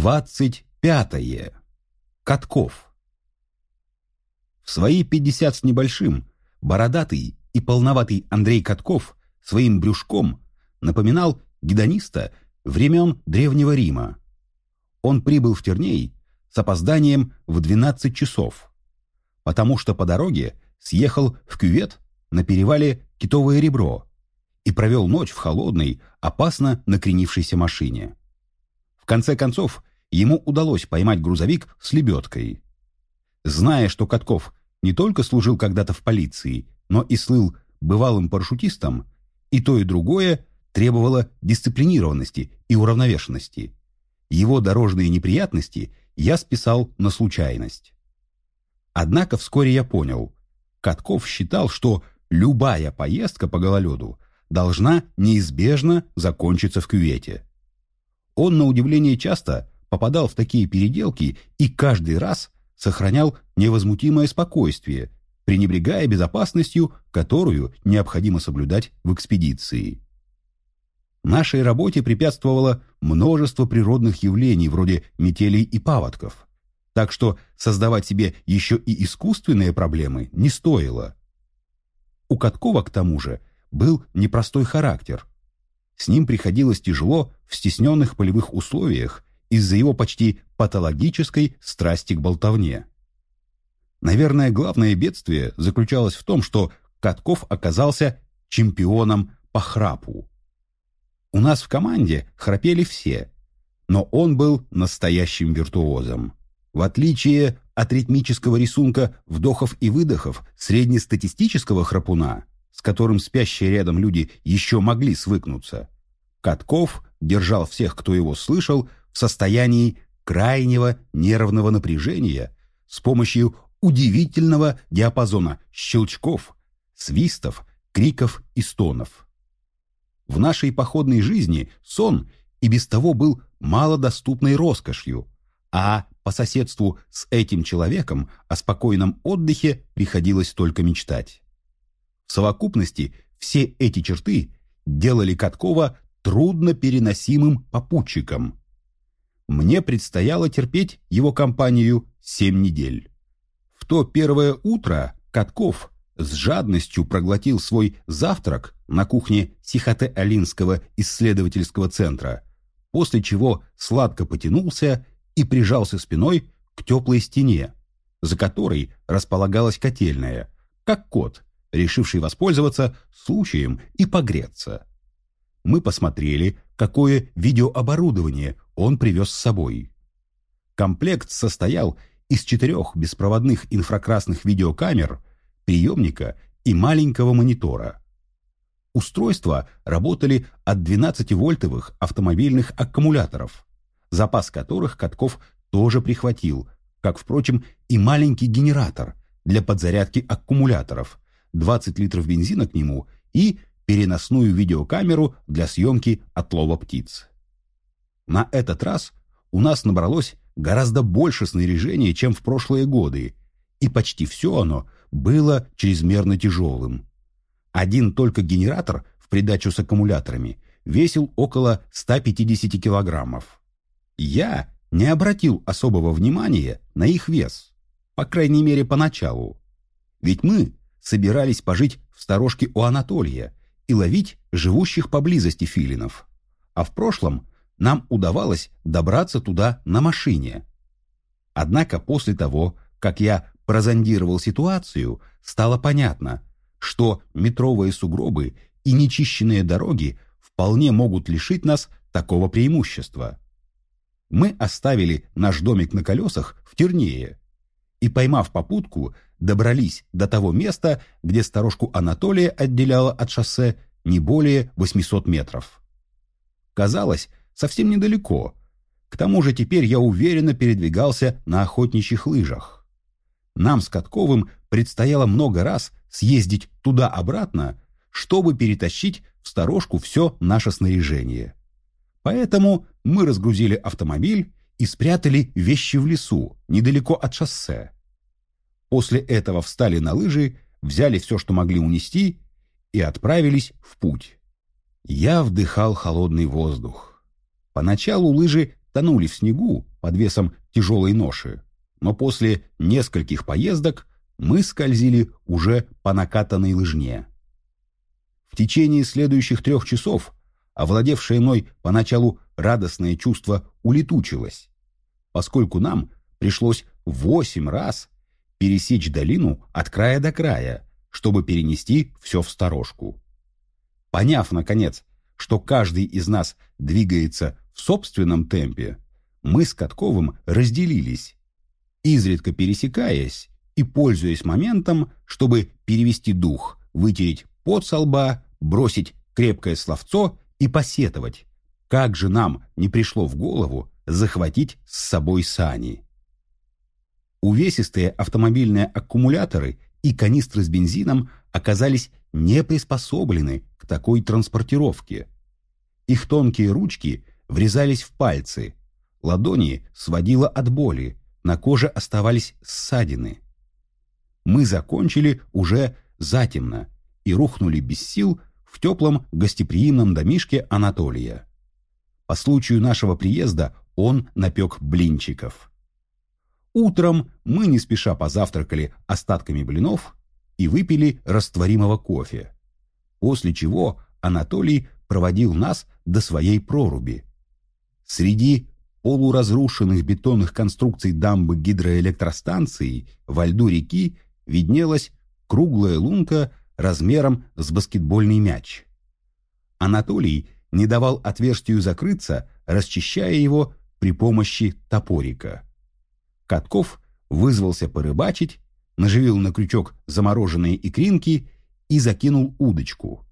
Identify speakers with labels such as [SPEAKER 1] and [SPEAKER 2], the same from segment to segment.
[SPEAKER 1] Двадцать пятое. Катков. В свои пятьдесят с небольшим бородатый и полноватый Андрей Катков своим брюшком напоминал гедониста времен Древнего Рима. Он прибыл в Терней с опозданием в 12 часов, потому что по дороге съехал в кювет на перевале Китовое ребро и провел ночь в холодной, опасно накренившейся машине. В конце концов, ему удалось поймать грузовик с лебедкой. Зная, что Катков не только служил когда-то в полиции, но и слыл бывалым парашютистом, и то и другое требовало дисциплинированности и уравновешенности. Его дорожные неприятности я списал на случайность. Однако вскоре я понял, Катков считал, что любая поездка по гололеду должна неизбежно закончиться в кювете. Он, на удивление, часто попадал в такие переделки и каждый раз сохранял невозмутимое спокойствие, пренебрегая безопасностью, которую необходимо соблюдать в экспедиции. Нашей работе препятствовало множество природных явлений вроде метелей и паводков, так что создавать себе еще и искусственные проблемы не стоило. У Каткова, к тому же, был непростой характер. С ним приходилось тяжело в стесненных полевых условиях из-за его почти патологической страсти к болтовне. Наверное, главное бедствие заключалось в том, что Катков оказался чемпионом по храпу. У нас в команде храпели все, но он был настоящим виртуозом. В отличие от ритмического рисунка вдохов и выдохов среднестатистического храпуна, с которым спящие рядом люди еще могли свыкнуться, Катков держал всех, кто его слышал, в состоянии крайнего нервного напряжения с помощью удивительного диапазона щелчков, свистов, криков и стонов. В нашей походной жизни сон и без того был малодоступной роскошью, а по соседству с этим человеком о спокойном отдыхе приходилось только мечтать. В совокупности все эти черты делали Каткова трудно переносимым попутчиком. Мне предстояло терпеть его компанию семь недель. В то первое утро Катков с жадностью проглотил свой завтрак на кухне Сихоте-Алинского исследовательского центра, после чего сладко потянулся и прижался спиной к теплой стене, за которой располагалась котельная, как кот, решивший воспользоваться случаем и погреться. Мы посмотрели, какое видеооборудование он привез с собой. Комплект состоял из четырех беспроводных инфракрасных видеокамер, приемника и маленького монитора. Устройства работали от 12-вольтовых автомобильных аккумуляторов, запас которых Катков тоже прихватил, как, впрочем, и маленький генератор для подзарядки аккумуляторов, 20 литров бензина к нему и переносную видеокамеру для съемки отлова птиц. На этот раз у нас набралось гораздо больше снаряжения, чем в прошлые годы, и почти все оно было чрезмерно тяжелым. Один только генератор в придачу с аккумуляторами весил около 150 килограммов. Я не обратил особого внимания на их вес, по крайней мере поначалу. Ведь мы собирались пожить в сторожке у Анатолия и ловить живущих поблизости филинов. А в прошлом нам удавалось добраться туда на машине. Однако после того, как я прозондировал ситуацию, стало понятно, что метровые сугробы и нечищенные дороги вполне могут лишить нас такого преимущества. Мы оставили наш домик на колесах в Тернее и, поймав попутку, добрались до того места, где сторожку Анатолия отделяло от шоссе не более 800 метров. Казалось, совсем недалеко. К тому же теперь я уверенно передвигался на охотничьих лыжах. Нам с Катковым предстояло много раз съездить туда-обратно, чтобы перетащить в сторожку все наше снаряжение. Поэтому мы разгрузили автомобиль и спрятали вещи в лесу, недалеко от шоссе. После этого встали на лыжи, взяли все, что могли унести, и отправились в путь. Я вдыхал холодный воздух. Поначалу лыжи тонули в снегу под весом тяжелой ноши, но после нескольких поездок мы скользили уже по накатанной лыжне. В течение следующих трех часов овладевшее мной поначалу радостное чувство улетучилось, поскольку нам пришлось восемь раз пересечь долину от края до края, чтобы перенести все в сторожку. Поняв, наконец, что каждый из нас двигается в собственном темпе, мы с Катковым разделились, изредка пересекаясь и пользуясь моментом, чтобы перевести дух, вытереть пот со лба, бросить крепкое словцо и посетовать, как же нам не пришло в голову захватить с собой сани. Увесистые автомобильные аккумуляторы и канистры с бензином оказались не приспособлены к такой транспортировке. Их тонкие ручки врезались в пальцы, ладони сводило от боли, на коже оставались ссадины. Мы закончили уже затемно и рухнули без сил в теплом гостеприимном домишке Анатолия. По случаю нашего приезда он напек блинчиков. Утром мы не спеша позавтракали остатками блинов и выпили растворимого кофе, после чего Анатолий проводил нас до своей проруби. Среди полуразрушенных бетонных конструкций дамбы гидроэлектростанции во льду реки виднелась круглая лунка размером с баскетбольный мяч. Анатолий не давал отверстию закрыться, расчищая его при помощи топорика. Катков вызвался порыбачить, наживил на крючок замороженные икринки и закинул удочку.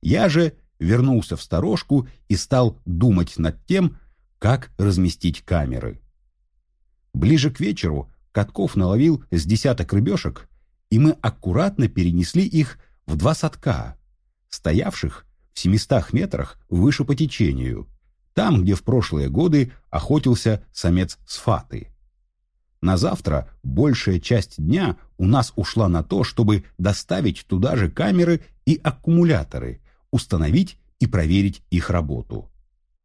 [SPEAKER 1] Я же вернулся в сторожку и стал думать над тем, как разместить камеры. Ближе к вечеру Катков наловил с десяток рыбешек, и мы аккуратно перенесли их в два садка, стоявших в 700 метрах выше по течению, там, где в прошлые годы охотился самец сфаты. На завтра большая часть дня у нас ушла на то, чтобы доставить туда же камеры и аккумуляторы, установить и проверить их работу.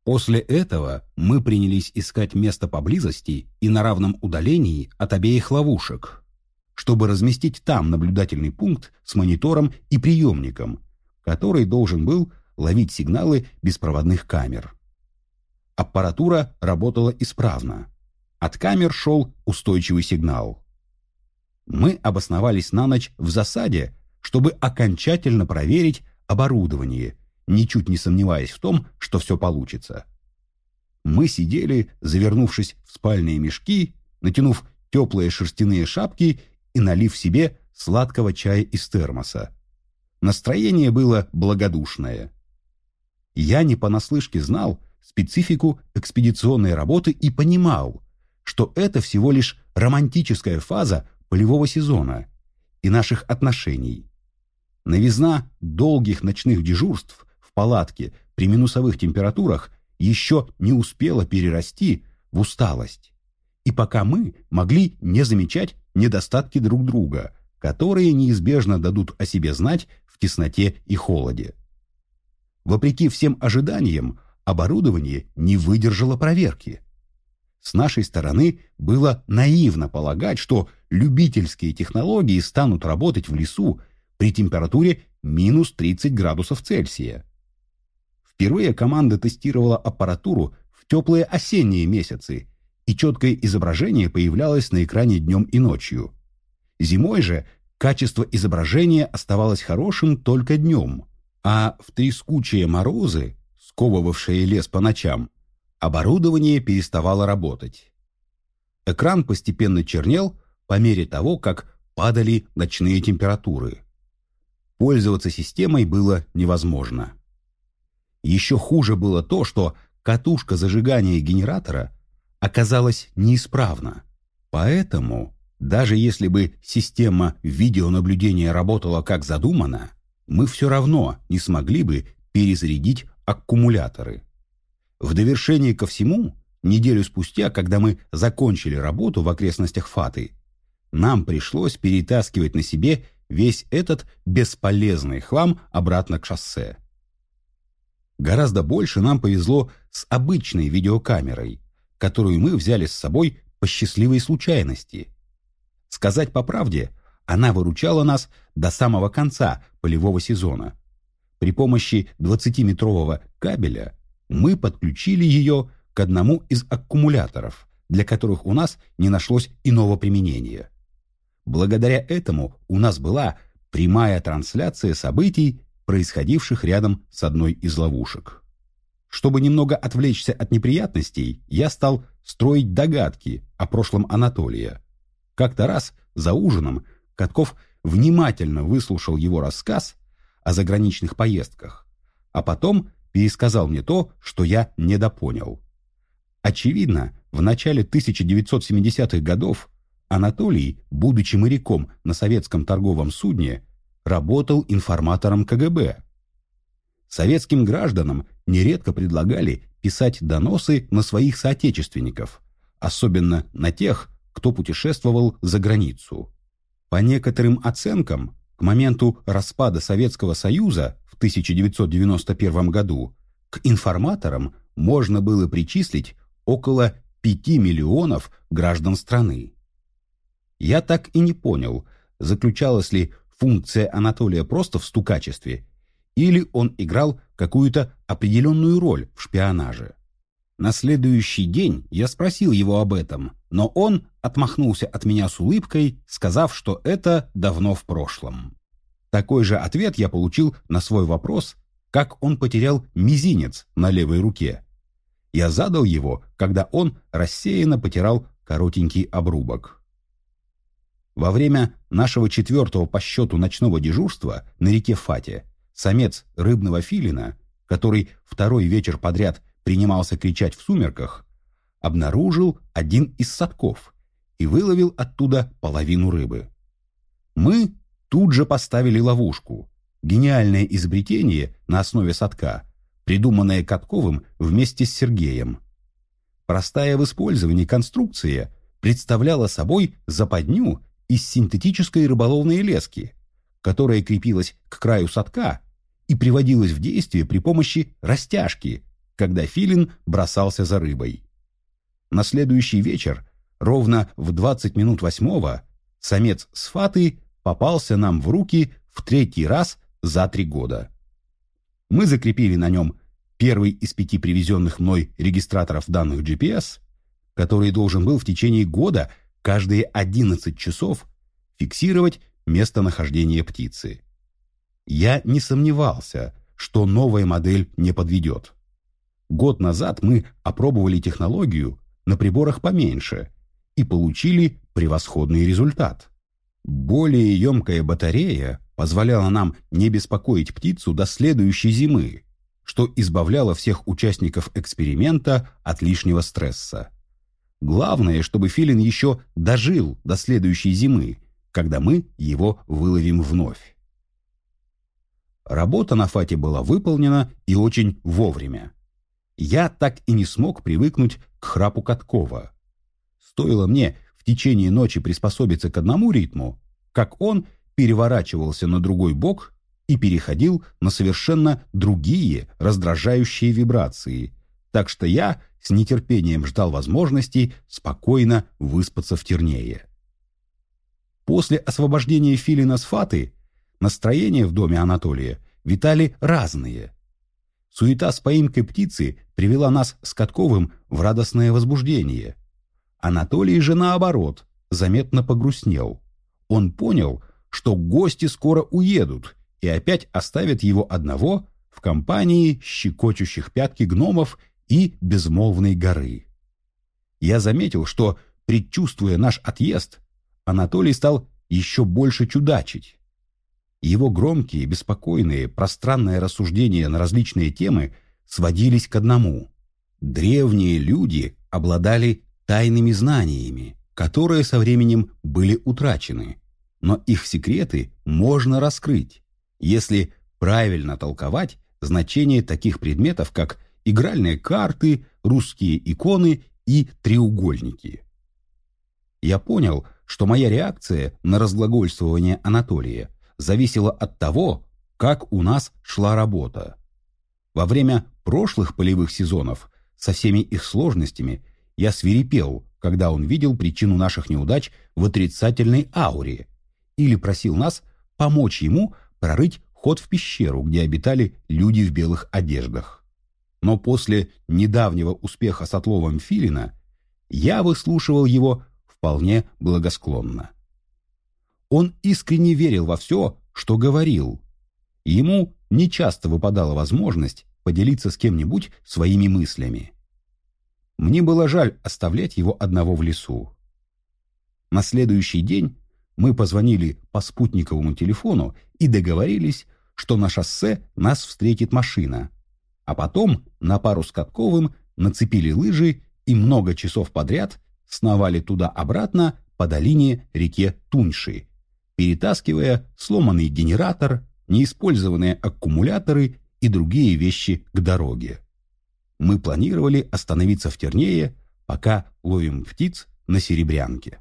[SPEAKER 1] После этого мы принялись искать место поблизости и на равном удалении от обеих ловушек, чтобы разместить там наблюдательный пункт с монитором и приемником, который должен был ловить сигналы беспроводных камер. Аппаратура работала исправно. От камер шел устойчивый сигнал. Мы обосновались на ночь в засаде, чтобы окончательно проверить оборудование ничуть не сомневаясь в том, что все получится. Мы сидели, завернувшись в спальные мешки, натянув теплые шерстяные шапки и налив себе сладкого чая из термоса. Настроение было благодушное. Я не понаслышке знал специфику экспедиционной работы и понимал, что это всего лишь романтическая фаза полевого сезона и наших отношений. Новизна долгих ночных дежурств в палатке при минусовых температурах еще не успела перерасти в усталость. И пока мы могли не замечать недостатки друг друга, которые неизбежно дадут о себе знать в тесноте и холоде. Вопреки всем ожиданиям, оборудование не выдержало проверки. С нашей стороны было наивно полагать, что любительские технологии станут работать в лесу при температуре минус 30 градусов Цельсия. Впервые команда тестировала аппаратуру в теплые осенние месяцы, и четкое изображение появлялось на экране днем и ночью. Зимой же качество изображения оставалось хорошим только днем, а в трескучие морозы, сковывавшие лес по ночам, оборудование переставало работать. Экран постепенно чернел по мере того, как падали ночные температуры. Пользоваться системой было невозможно. Еще хуже было то, что катушка зажигания генератора оказалась неисправна. Поэтому, даже если бы система видеонаблюдения работала как задумано, мы все равно не смогли бы перезарядить аккумуляторы. В довершение ко всему, неделю спустя, когда мы закончили работу в окрестностях Фаты, нам пришлось перетаскивать на себе весь этот бесполезный хлам обратно к шоссе. Гораздо больше нам повезло с обычной видеокамерой, которую мы взяли с собой по счастливой случайности. Сказать по правде, она выручала нас до самого конца полевого сезона. При помощи 20-метрового кабеля мы подключили ее к одному из аккумуляторов, для которых у нас не нашлось иного применения. Благодаря этому у нас была прямая трансляция событий, происходивших рядом с одной из ловушек. Чтобы немного отвлечься от неприятностей, я стал строить догадки о прошлом Анатолия. Как-то раз за ужином Катков внимательно выслушал его рассказ о заграничных поездках, а потом пересказал мне то, что я недопонял. Очевидно, в начале 1970-х годов Анатолий, будучи моряком на советском торговом судне, работал информатором КГБ. Советским гражданам нередко предлагали писать доносы на своих соотечественников, особенно на тех, кто путешествовал за границу. По некоторым оценкам, к моменту распада Советского Союза 1991 году к информаторам можно было причислить около 5 миллионов граждан страны. Я так и не понял, заключалась ли функция Анатолия просто в стукачестве, или он играл какую-то определенную роль в шпионаже. На следующий день я спросил его об этом, но он отмахнулся от меня с улыбкой, сказав, что это давно в прошлом. Такой же ответ я получил на свой вопрос, как он потерял мизинец на левой руке. Я задал его, когда он рассеянно потирал коротенький обрубок. Во время нашего четвертого по счету ночного дежурства на реке Фате самец рыбного филина, который второй вечер подряд принимался кричать в сумерках, обнаружил один из садков и выловил оттуда половину рыбы. Мы тут же поставили ловушку, гениальное изобретение на основе садка, придуманное Катковым вместе с Сергеем. Простая в использовании конструкция представляла собой западню из синтетической рыболовной лески, которая крепилась к краю садка и приводилась в действие при помощи растяжки, когда филин бросался за рыбой. На следующий вечер, ровно в 20 минут восьмого, самец с фаты попался нам в руки в третий раз за три года. Мы закрепили на нем первый из пяти привезенных мной регистраторов данных GPS, который должен был в течение года каждые 11 часов фиксировать местонахождение птицы. Я не сомневался, что новая модель не подведет. Год назад мы опробовали технологию на приборах поменьше и получили превосходный результат. Более емкая батарея позволяла нам не беспокоить птицу до следующей зимы, что избавляло всех участников эксперимента от лишнего стресса. Главное, чтобы филин еще дожил до следующей зимы, когда мы его выловим вновь. Работа на фате была выполнена и очень вовремя. Я так и не смог привыкнуть к храпу Каткова. Стоило мне в течение ночи приспособиться к одному ритму, как он переворачивался на другой бок и переходил на совершенно другие раздражающие вибрации, так что я с нетерпением ждал возможности спокойно выспаться в тернее. После освобождения Филина с Фаты настроения в доме Анатолия витали разные. Суета с поимкой птицы привела нас с Катковым в радостное возбуждение. Анатолий же, наоборот, заметно погрустнел. Он понял, что гости скоро уедут и опять оставят его одного в компании щекочущих пятки гномов и безмолвной горы. Я заметил, что, предчувствуя наш отъезд, Анатолий стал еще больше чудачить. Его громкие, беспокойные, пространные рассуждения на различные темы сводились к одному. Древние люди обладали тайными знаниями, которые со временем были утрачены, но их секреты можно раскрыть, если правильно толковать значение таких предметов, как игральные карты, русские иконы и треугольники. Я понял, что моя реакция на разглагольствование Анатолия зависела от того, как у нас шла работа. Во время прошлых полевых сезонов со всеми их сложностями я свирепел, когда он видел причину наших неудач в отрицательной ауре или просил нас помочь ему прорыть ход в пещеру, где обитали люди в белых одеждах. Но после недавнего успеха с отловом филина я выслушивал его вполне благосклонно. Он искренне верил во все, что говорил. Ему нечасто выпадала возможность поделиться с кем-нибудь своими мыслями. Мне было жаль оставлять его одного в лесу. На следующий день мы позвонили по спутниковому телефону и договорились, что на шоссе нас встретит машина. А потом на пару с Катковым нацепили лыжи и много часов подряд сновали туда-обратно по долине реке Туньши, перетаскивая сломанный генератор, неиспользованные аккумуляторы и другие вещи к дороге. Мы планировали остановиться в Тернее, пока ловим птиц на Серебрянке.